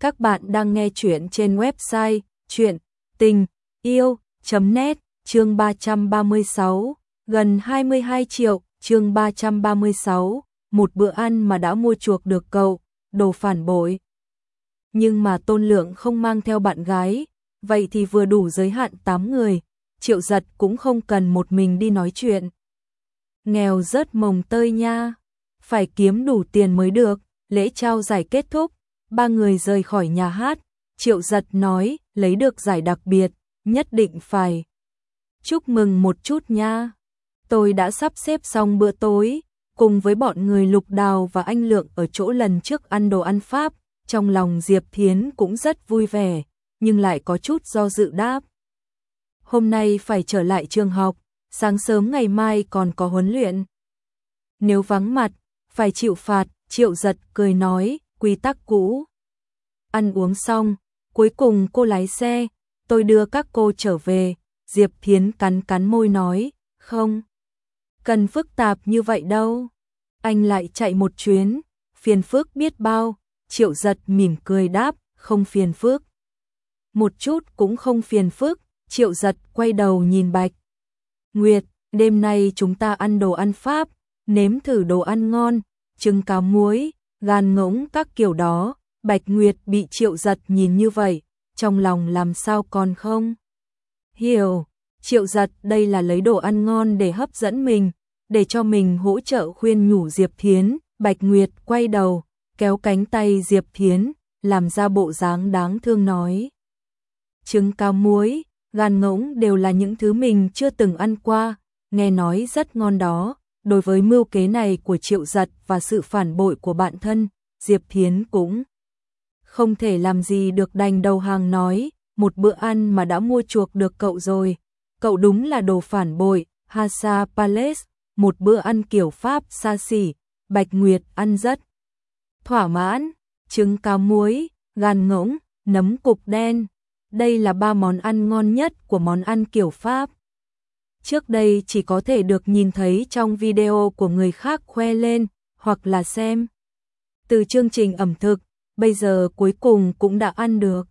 Các bạn đang nghe chuyện trên website chuyện tình yêu.net chương 336, gần 22 triệu, chương 336, một bữa ăn mà đã mua chuộc được cậu, đồ phản bội. Nhưng mà tôn lượng không mang theo bạn gái, vậy thì vừa đủ giới hạn 8 người, triệu giật cũng không cần một mình đi nói chuyện. Nghèo rớt mồng tơi nha, phải kiếm đủ tiền mới được, lễ trao giải kết thúc, ba người rời khỏi nhà hát, triệu giật nói, lấy được giải đặc biệt, nhất định phải. Chúc mừng một chút nha. Tôi đã sắp xếp xong bữa tối, cùng với bọn người lục đào và anh Lượng ở chỗ lần trước ăn đồ ăn Pháp, trong lòng Diệp Thiến cũng rất vui vẻ, nhưng lại có chút do dự đáp. Hôm nay phải trở lại trường học, sáng sớm ngày mai còn có huấn luyện. Nếu vắng mặt, phải chịu phạt, triệu giật cười nói, quy tắc cũ. Ăn uống xong, cuối cùng cô lái xe, tôi đưa các cô trở về, Diệp Thiến cắn cắn môi nói, không. Cần phức tạp như vậy đâu. Anh lại chạy một chuyến, phiền phức biết bao, triệu giật mỉm cười đáp, không phiền phức. Một chút cũng không phiền phức, triệu giật quay đầu nhìn Bạch. Nguyệt, đêm nay chúng ta ăn đồ ăn Pháp, nếm thử đồ ăn ngon, trứng cá muối, gan ngỗng các kiểu đó, Bạch Nguyệt bị triệu giật nhìn như vậy, trong lòng làm sao còn không? Hiểu, triệu giật đây là lấy đồ ăn ngon để hấp dẫn mình, để cho mình hỗ trợ khuyên nhủ Diệp Thiến, Bạch Nguyệt quay đầu, kéo cánh tay Diệp Thiến, làm ra bộ dáng đáng thương nói. Trứng cao muối, gan ngỗng đều là những thứ mình chưa từng ăn qua, nghe nói rất ngon đó. Đối với mưu kế này của triệu giật và sự phản bội của bạn thân, Diệp Thiến cũng không thể làm gì được đành đầu hàng nói, một bữa ăn mà đã mua chuộc được cậu rồi. Cậu đúng là đồ phản bội, Hasa Palace, một bữa ăn kiểu Pháp xa xỉ, Bạch Nguyệt ăn rất thỏa mãn, trứng cá muối, gan ngỗng, nấm cục đen. Đây là ba món ăn ngon nhất của món ăn kiểu Pháp. Trước đây chỉ có thể được nhìn thấy trong video của người khác khoe lên, hoặc là xem. Từ chương trình ẩm thực, bây giờ cuối cùng cũng đã ăn được.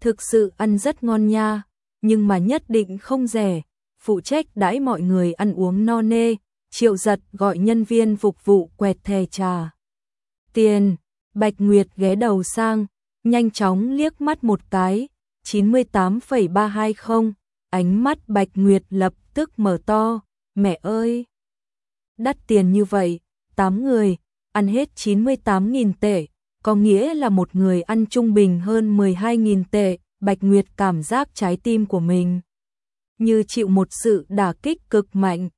Thực sự ăn rất ngon nha, nhưng mà nhất định không rẻ, phụ trách đãi mọi người ăn uống no nê, triệu giật gọi nhân viên phục vụ quẹt thè trà. Tiền, Bạch Nguyệt ghé đầu sang, nhanh chóng liếc mắt một cái, 98,320, ánh mắt Bạch Nguyệt lập tức mở to, mẹ ơi! Đắt tiền như vậy, 8 người, ăn hết 98.000 tệ, có nghĩa là một người ăn trung bình hơn 12.000 tệ, Bạch Nguyệt cảm giác trái tim của mình. Như chịu một sự đả kích cực mạnh.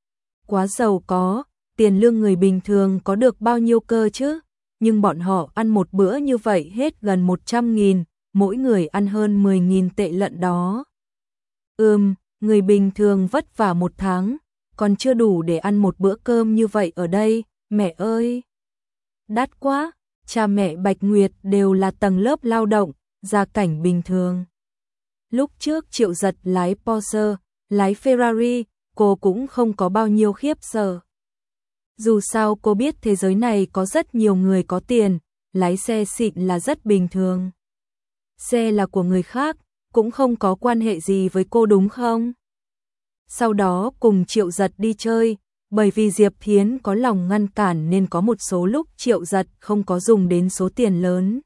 Quá giàu có, tiền lương người bình thường có được bao nhiêu cơ chứ? Nhưng bọn họ ăn một bữa như vậy hết gần 100.000, mỗi người ăn hơn 10.000 tệ lận đó. Ừm, người bình thường vất vả một tháng, còn chưa đủ để ăn một bữa cơm như vậy ở đây, mẹ ơi! Đắt quá! cha mẹ Bạch Nguyệt đều là tầng lớp lao động, gia cảnh bình thường. Lúc trước triệu giật lái Porsche, lái Ferrari, cô cũng không có bao nhiêu khiếp sợ. Dù sao cô biết thế giới này có rất nhiều người có tiền, lái xe xịn là rất bình thường. Xe là của người khác, cũng không có quan hệ gì với cô đúng không? Sau đó cùng triệu giật đi chơi, bởi vì Diệp Thiến có lòng ngăn cản nên có một số lúc triệu giật không có dùng đến số tiền lớn.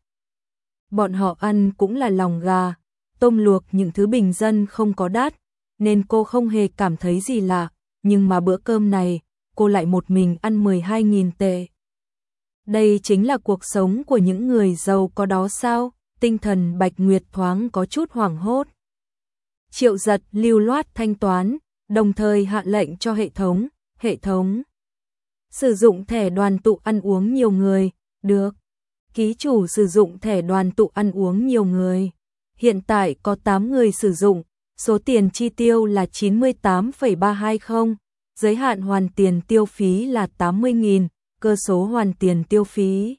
Bọn họ ăn cũng là lòng gà, tôm luộc những thứ bình dân không có đắt, nên cô không hề cảm thấy gì lạ, nhưng mà bữa cơm này, cô lại một mình ăn 12.000 tệ. Đây chính là cuộc sống của những người giàu có đó sao? Tinh thần Bạch Nguyệt thoáng có chút hoảng hốt. Triệu giật lưu loát thanh toán, đồng thời hạ lệnh cho hệ thống, hệ thống. Sử dụng thẻ đoàn tụ ăn uống nhiều người, được. Ký chủ sử dụng thẻ đoàn tụ ăn uống nhiều người. Hiện tại có 8 người sử dụng, số tiền chi tiêu là 98,320, giới hạn hoàn tiền tiêu phí là 80.000, cơ số hoàn tiền tiêu phí.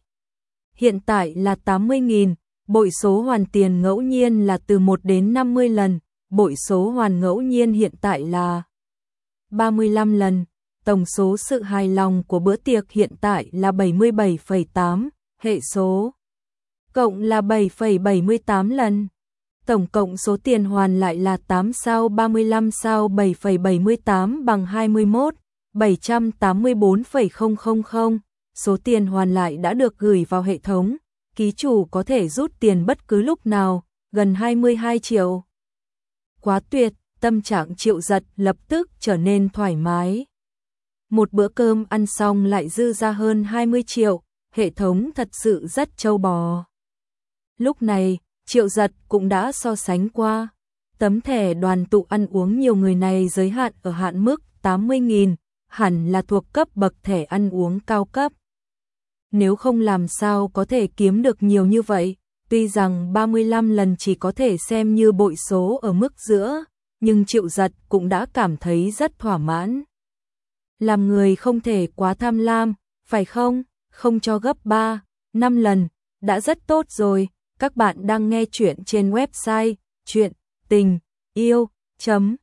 Hiện tại là 80.000, bội số hoàn tiền ngẫu nhiên là từ 1 đến 50 lần, bội số hoàn ngẫu nhiên hiện tại là 35 lần tổng số sự hài lòng của bữa tiệc hiện tại là 77,8, hệ số. cộng là 7,78 lần. Tổng cộng số tiền hoàn lại là 8 sao 35 sao 7,78 bằng 21, 784,000. Số tiền hoàn lại đã được gửi vào hệ thống, ký chủ có thể rút tiền bất cứ lúc nào, gần 22 triệu. Quá tuyệt, tâm trạng triệu giật lập tức trở nên thoải mái. Một bữa cơm ăn xong lại dư ra hơn 20 triệu, hệ thống thật sự rất châu bò. Lúc này, triệu giật cũng đã so sánh qua. Tấm thẻ đoàn tụ ăn uống nhiều người này giới hạn ở hạn mức 80.000, hẳn là thuộc cấp bậc thẻ ăn uống cao cấp. Nếu không làm sao có thể kiếm được nhiều như vậy, tuy rằng 35 lần chỉ có thể xem như bội số ở mức giữa, nhưng triệu giật cũng đã cảm thấy rất thỏa mãn. Làm người không thể quá tham lam, phải không? Không cho gấp 3, 5 lần, đã rất tốt rồi. Các bạn đang nghe chuyện trên website chuyện tình yêu.net